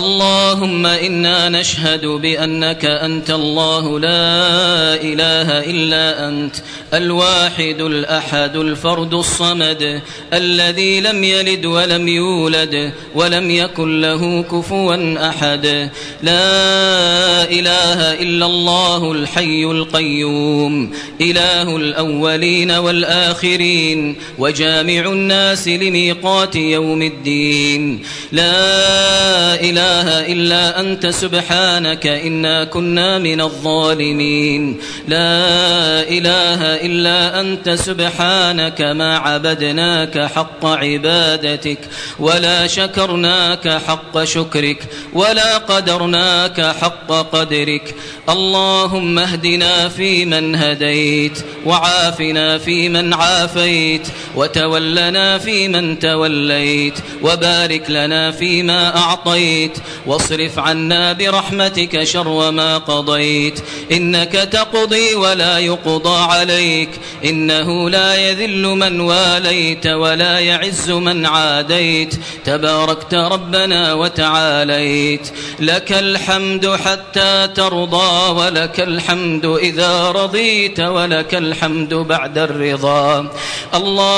اللهم إنا نشهد بأنك أنت الله لا إله إلا أنت الواحد الأحد الفرد الصمد الذي لم يلد ولم يولد ولم يكن له كفوا أحد. لا إله إلا الله الحي القيوم إله الأولين والآخرين وجامع الناس لميقات يوم الدين. لا إله إلا أنت سبحانك إنا كنا من الظالمين. لا إله إلا أنت سبحانك ما عبدناك حق عبادتك ولا شكرناك حق شكرك ولا قدرناك حق قدرك. اللهم اهدنا فيمن هديت وعافنا فيمن عافيت. وتولنا فيمن توليت وبارك لنا فيما أعطيت واصرف عنا برحمتك شر ما قضيت إنك تقضي ولا يقضى عليك إنه لا يذل من واليت ولا يعز من عاديت تباركت ربنا وتعاليت لك الحمد حتى ترضى ولك الحمد إذا رضيت ولك الحمد بعد الرضا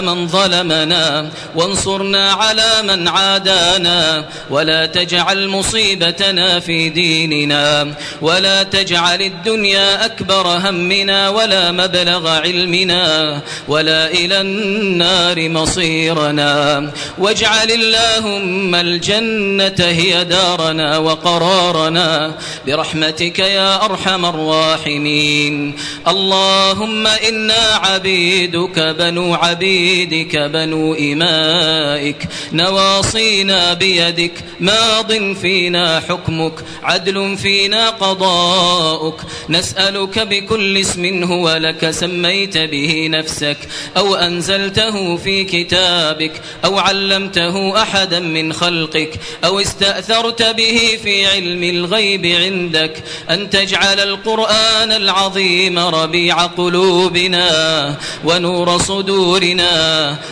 من ظلمنا وانصرنا على من عادانا ولا تجعل مصيبتنا في ديننا ولا تجعل الدنيا أكبر همنا ولا مبلغ علمنا ولا إلى النار مصيرنا واجعل اللهم الجنة هي دارنا وقرارنا برحمتك يا أرحم الراحمين اللهم إنا عبيدك بنو عبيدك بنو إمائك نواصينا بيدك ماض فينا حكمك عدل فينا قضاؤك. نسألك بكل اسم هو لك سميت به نفسك أو أنزلته في كتابك أو علمته أحدا من خلقك أو استأثرت به في علم الغيب عندك. أن تجعل القرآن العظيم ربيع قلوبنا ونور صدورنا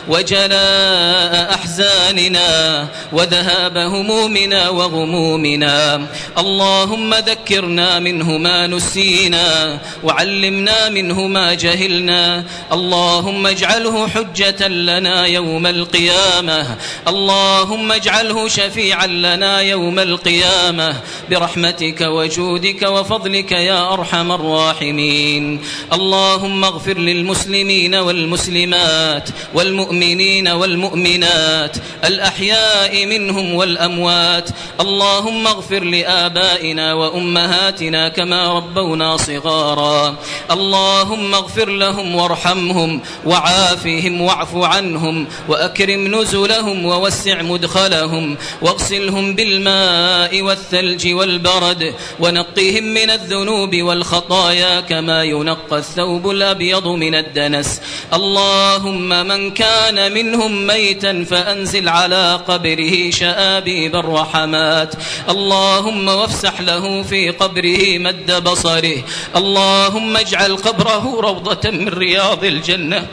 وجلاء أحزاننا وذهاب همومنا وغمومنا. اللهم ذكرنا منه ما نسينا وعلمنا منه ما جهلنا. اللهم اجعله حجة لنا يوم القيامة. اللهم اجعله شفيعا لنا يوم القيامة. برحمتك وجودك وفضلك يا أرحم الراحمين. اللهم اغفر للمسلمين والمسلمات. والمؤمنين والمؤمنات الأحياء منهم والأموات. اللهم اغفر لآبائنا وأمهاتنا كما ربونا صغارا. اللهم اغفر لهم وارحمهم وعافهم واعف عنهم وأكرم نزلهم ووسع مدخلهم واغسلهم بالماء والثلج والبرد ونقهم من الذنوب والخطايا كما ينقى الثوب الأبيض من الدنس. اللهم من كان منهم ميتا فأنزل على قبره شآبيب الرحمات. اللهم وافسح له في قبره مد بصره. اللهم اجعل قبره روضة من رياض الجنة.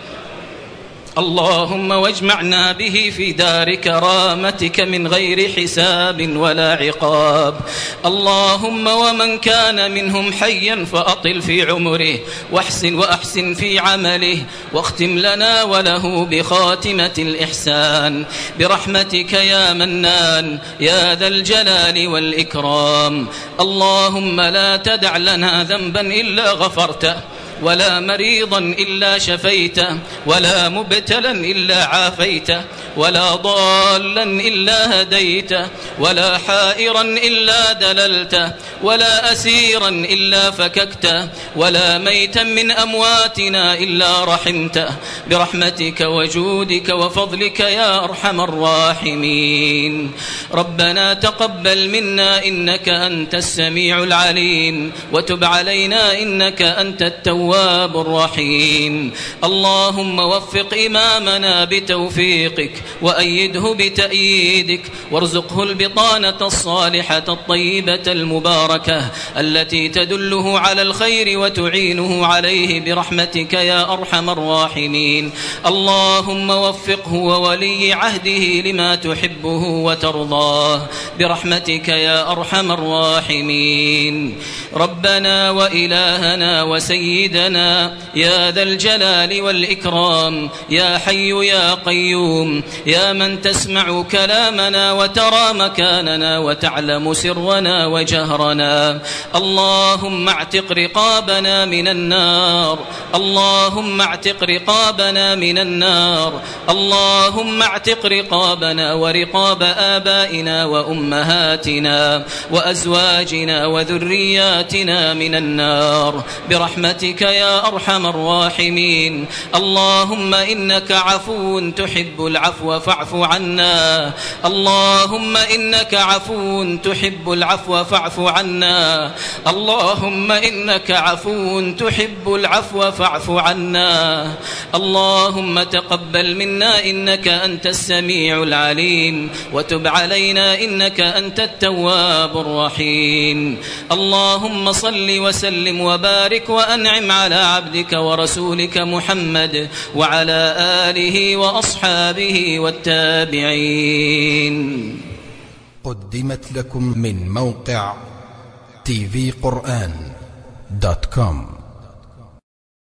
اللهم واجمعنا به في دار كرامتك من غير حساب ولا عقاب. اللهم ومن كان منهم حيا فأطل في عمره واحسن وأحسن في عمله واختم لنا وله بخاتمة الإحسان. برحمتك يا منان يا ذا الجلال والإكرام. اللهم لا تدع لنا ذنبا إلا غفرته. ولا مريضا إلا شفيته ولا مبتلا إلا عافيته ولا ضالا إلا هديته ولا حائرا إلا دللته ولا أسيرا إلا فككته ولا ميتا من أمواتنا إلا رحمته. برحمتك وجودك وفضلك يا أرحم الراحمين. ربنا تقبل منا إنك أنت السميع العليم وتب علينا إنك أنت التواب الرحيم. اللهم وفق إمامنا بتوفيقك وأيده بتأييدك وارزقه البطانة الصالحة الطيبة المباركة التي تدله على الخير وتعينه عليه برحمتك يا أرحم الراحمين. اللهم وفقه وولي عهده لما تحبه وترضاه برحمتك يا أرحم الراحمين. ربنا وإلهنا وسيدنا يا ذا الجلال والإكرام يا حي يا قيوم يا من تسمع كلامنا وترى مكاننا وتعلم سرنا وجهرنا. اللهم اعتق رقابنا من النار اللهم اعتق رقابنا من النار اللهم اعتق رقابنا ورقاب آبائنا وأمهاتنا وأزواجنا وذرياتنا من النار. برحمتك يا أرحم الراحمين. اللهم إنك عفو تحب العفو فاعف عنا. اللهم إنك عفو تحب العفو فاعف عنا. اللهم إنك عفو تحب العفو فاعف عنا. اللهم تقبل منا إنك أنت السميع العليم. وتب علينا إنك أنت التواب الرحيم. اللهم صل وسلم وبارك وأنعم على عبدك ورسولك محمد وعلى آله وأصحابه والتابعين. قدمت لكم من موقع تي في قرآن دوت كوم